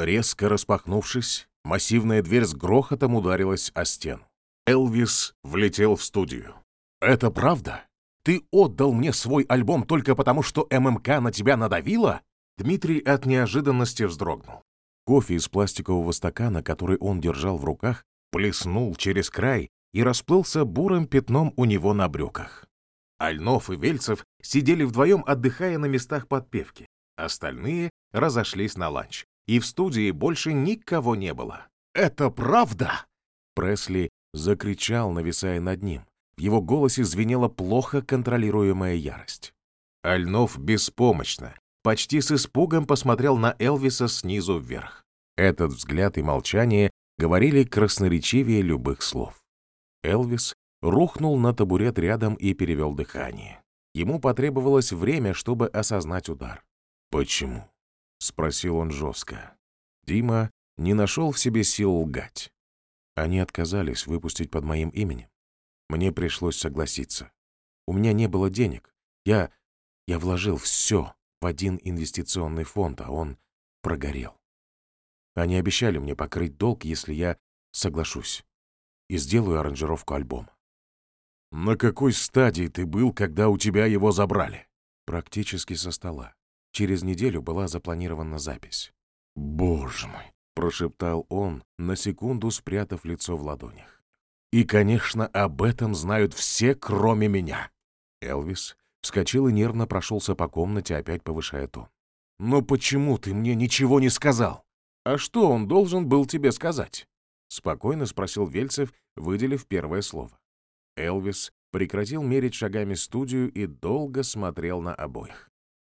Резко распахнувшись, массивная дверь с грохотом ударилась о стену. Элвис влетел в студию. «Это правда? Ты отдал мне свой альбом только потому, что ММК на тебя надавила?» Дмитрий от неожиданности вздрогнул. Кофе из пластикового стакана, который он держал в руках, плеснул через край и расплылся бурым пятном у него на брюках. Альнов и Вельцев сидели вдвоем, отдыхая на местах подпевки. Остальные разошлись на ланч, и в студии больше никого не было. «Это правда?» Пресли закричал, нависая над ним. В его голосе звенела плохо контролируемая ярость. Альнов беспомощно, почти с испугом посмотрел на Элвиса снизу вверх. Этот взгляд и молчание говорили красноречивее любых слов. Элвис рухнул на табурет рядом и перевел дыхание. Ему потребовалось время, чтобы осознать удар. «Почему?» — спросил он жестко. Дима не нашел в себе сил лгать. Они отказались выпустить под моим именем. Мне пришлось согласиться. У меня не было денег. Я... я вложил все в один инвестиционный фонд, а он прогорел. Они обещали мне покрыть долг, если я соглашусь и сделаю аранжировку альбома. «На какой стадии ты был, когда у тебя его забрали?» «Практически со стола. Через неделю была запланирована запись». «Боже мой!» прошептал он, на секунду спрятав лицо в ладонях. «И, конечно, об этом знают все, кроме меня!» Элвис вскочил и нервно прошелся по комнате, опять повышая тон. «Но почему ты мне ничего не сказал?» «А что он должен был тебе сказать?» Спокойно спросил Вельцев, выделив первое слово. Элвис прекратил мерить шагами студию и долго смотрел на обоих.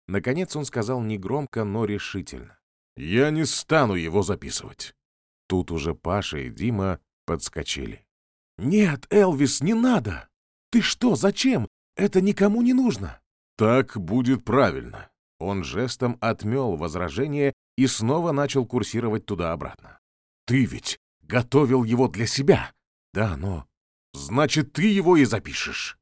Наконец он сказал негромко, но решительно. Я не стану его записывать. Тут уже Паша и Дима подскочили. «Нет, Элвис, не надо! Ты что, зачем? Это никому не нужно!» «Так будет правильно». Он жестом отмел возражение и снова начал курсировать туда-обратно. «Ты ведь готовил его для себя?» «Да, но...» «Значит, ты его и запишешь?»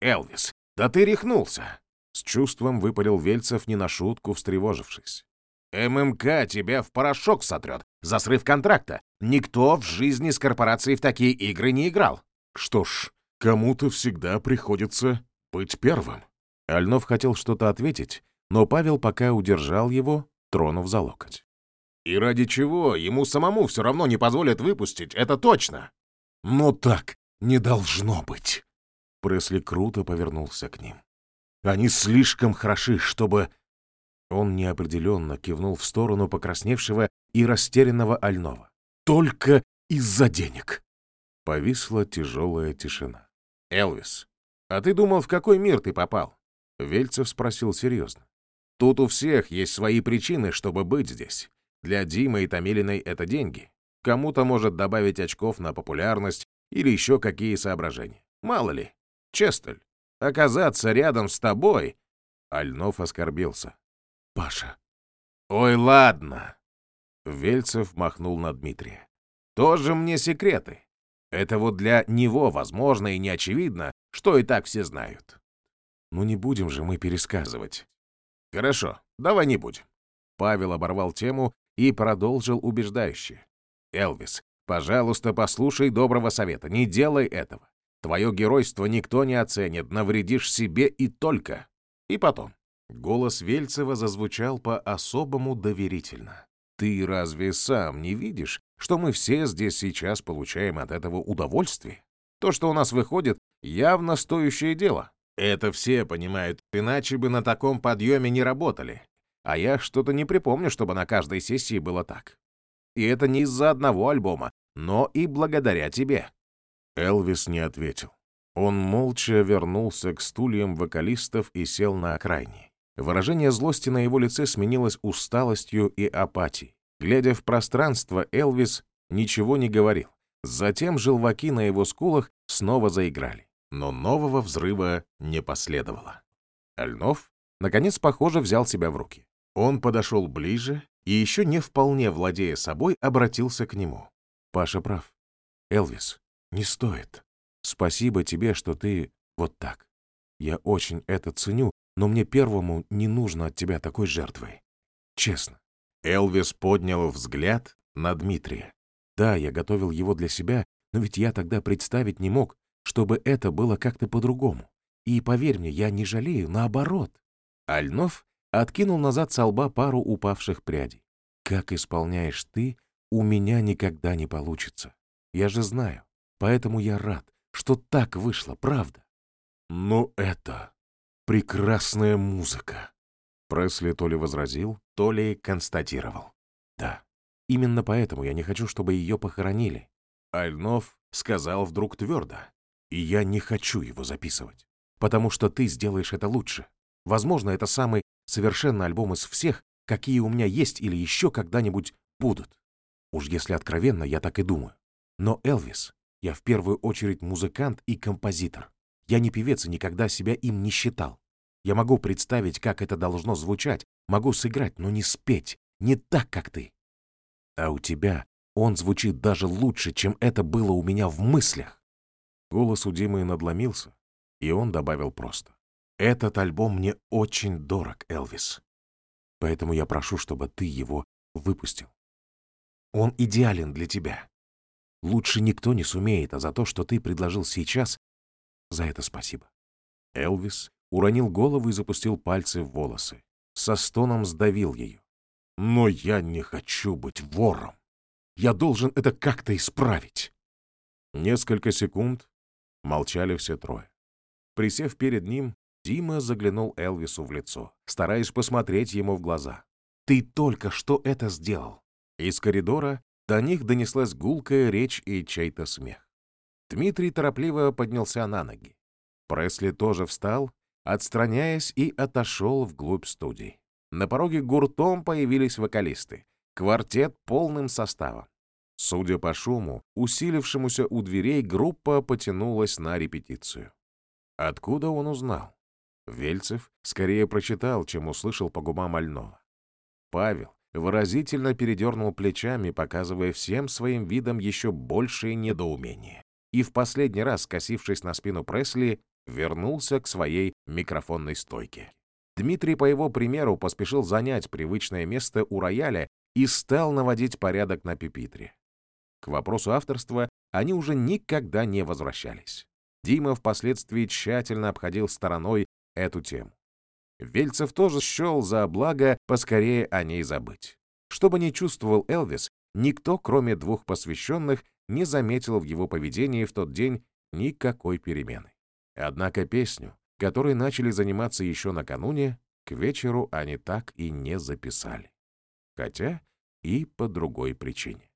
«Элвис, да ты рехнулся!» С чувством выпалил Вельцев, не на шутку встревожившись. ММК тебя в порошок сотрет за срыв контракта. Никто в жизни с корпорацией в такие игры не играл. Что ж, кому-то всегда приходится быть первым. Альнов хотел что-то ответить, но Павел пока удержал его, тронув за локоть. И ради чего ему самому все равно не позволят выпустить, это точно. Но так не должно быть. Пресли круто повернулся к ним. Они слишком хороши, чтобы он неопределенно кивнул в сторону покрасневшего и растерянного Альнова. «Только из-за денег!» Повисла тяжелая тишина. «Элвис, а ты думал, в какой мир ты попал?» Вельцев спросил серьезно. «Тут у всех есть свои причины, чтобы быть здесь. Для Димы и Томилиной это деньги. Кому-то может добавить очков на популярность или еще какие соображения. Мало ли. Честель, оказаться рядом с тобой...» Альнов оскорбился. Паша. «Ой, ладно!» Вельцев махнул на Дмитрия. «Тоже мне секреты. Это вот для него возможно и не очевидно, что и так все знают». «Ну не будем же мы пересказывать». «Хорошо, давай не будем». Павел оборвал тему и продолжил убеждающе. «Элвис, пожалуйста, послушай доброго совета, не делай этого. Твое геройство никто не оценит, навредишь себе и только. И потом, Голос Вельцева зазвучал по-особому доверительно. «Ты разве сам не видишь, что мы все здесь сейчас получаем от этого удовольствие? То, что у нас выходит, явно стоящее дело. Это все понимают, иначе бы на таком подъеме не работали. А я что-то не припомню, чтобы на каждой сессии было так. И это не из-за одного альбома, но и благодаря тебе». Элвис не ответил. Он молча вернулся к стульям вокалистов и сел на окраине. Выражение злости на его лице сменилось усталостью и апатией. Глядя в пространство, Элвис ничего не говорил. Затем желваки на его скулах снова заиграли. Но нового взрыва не последовало. Альнов, наконец, похоже, взял себя в руки. Он подошел ближе и, еще не вполне владея собой, обратился к нему. «Паша прав. Элвис, не стоит. Спасибо тебе, что ты вот так. Я очень это ценю но мне первому не нужно от тебя такой жертвы. Честно. Элвис поднял взгляд на Дмитрия. Да, я готовил его для себя, но ведь я тогда представить не мог, чтобы это было как-то по-другому. И поверь мне, я не жалею, наоборот. Альнов откинул назад со лба пару упавших прядей. Как исполняешь ты, у меня никогда не получится. Я же знаю. Поэтому я рад, что так вышло, правда. Но это прекрасная музыка. Пресли то ли возразил, то ли констатировал. Да, именно поэтому я не хочу, чтобы ее похоронили. Альнов сказал вдруг твердо. И я не хочу его записывать, потому что ты сделаешь это лучше. Возможно, это самый совершенный альбом из всех, какие у меня есть или еще когда-нибудь будут. Уж если откровенно, я так и думаю. Но Элвис, я в первую очередь музыкант и композитор. Я не певец и никогда себя им не считал. Я могу представить, как это должно звучать, могу сыграть, но не спеть, не так, как ты. А у тебя он звучит даже лучше, чем это было у меня в мыслях. Голос у Димы надломился, и он добавил просто. «Этот альбом мне очень дорог, Элвис. Поэтому я прошу, чтобы ты его выпустил. Он идеален для тебя. Лучше никто не сумеет, а за то, что ты предложил сейчас, за это спасибо». Элвис уронил голову и запустил пальцы в волосы. Со стоном сдавил ее. «Но я не хочу быть вором. Я должен это как-то исправить». Несколько секунд молчали все трое. Присев перед ним, Дима заглянул Элвису в лицо, стараясь посмотреть ему в глаза. «Ты только что это сделал!» Из коридора до них донеслась гулкая речь и чей-то смех. Дмитрий торопливо поднялся на ноги. Пресли тоже встал отстраняясь и отошел вглубь студии. На пороге гуртом появились вокалисты. Квартет полным составом. Судя по шуму, усилившемуся у дверей, группа потянулась на репетицию. Откуда он узнал? Вельцев скорее прочитал, чем услышал по губам Альнова. Павел выразительно передернул плечами, показывая всем своим видом еще большее недоумение. И в последний раз, скосившись на спину Пресли, вернулся к своей микрофонной стойке. Дмитрий, по его примеру, поспешил занять привычное место у рояля и стал наводить порядок на пепитре. К вопросу авторства они уже никогда не возвращались. Дима впоследствии тщательно обходил стороной эту тему. Вельцев тоже счел за благо поскорее о ней забыть. Что бы ни чувствовал Элвис, никто, кроме двух посвященных, не заметил в его поведении в тот день никакой перемены. Однако песню, которой начали заниматься еще накануне, к вечеру они так и не записали. Хотя и по другой причине.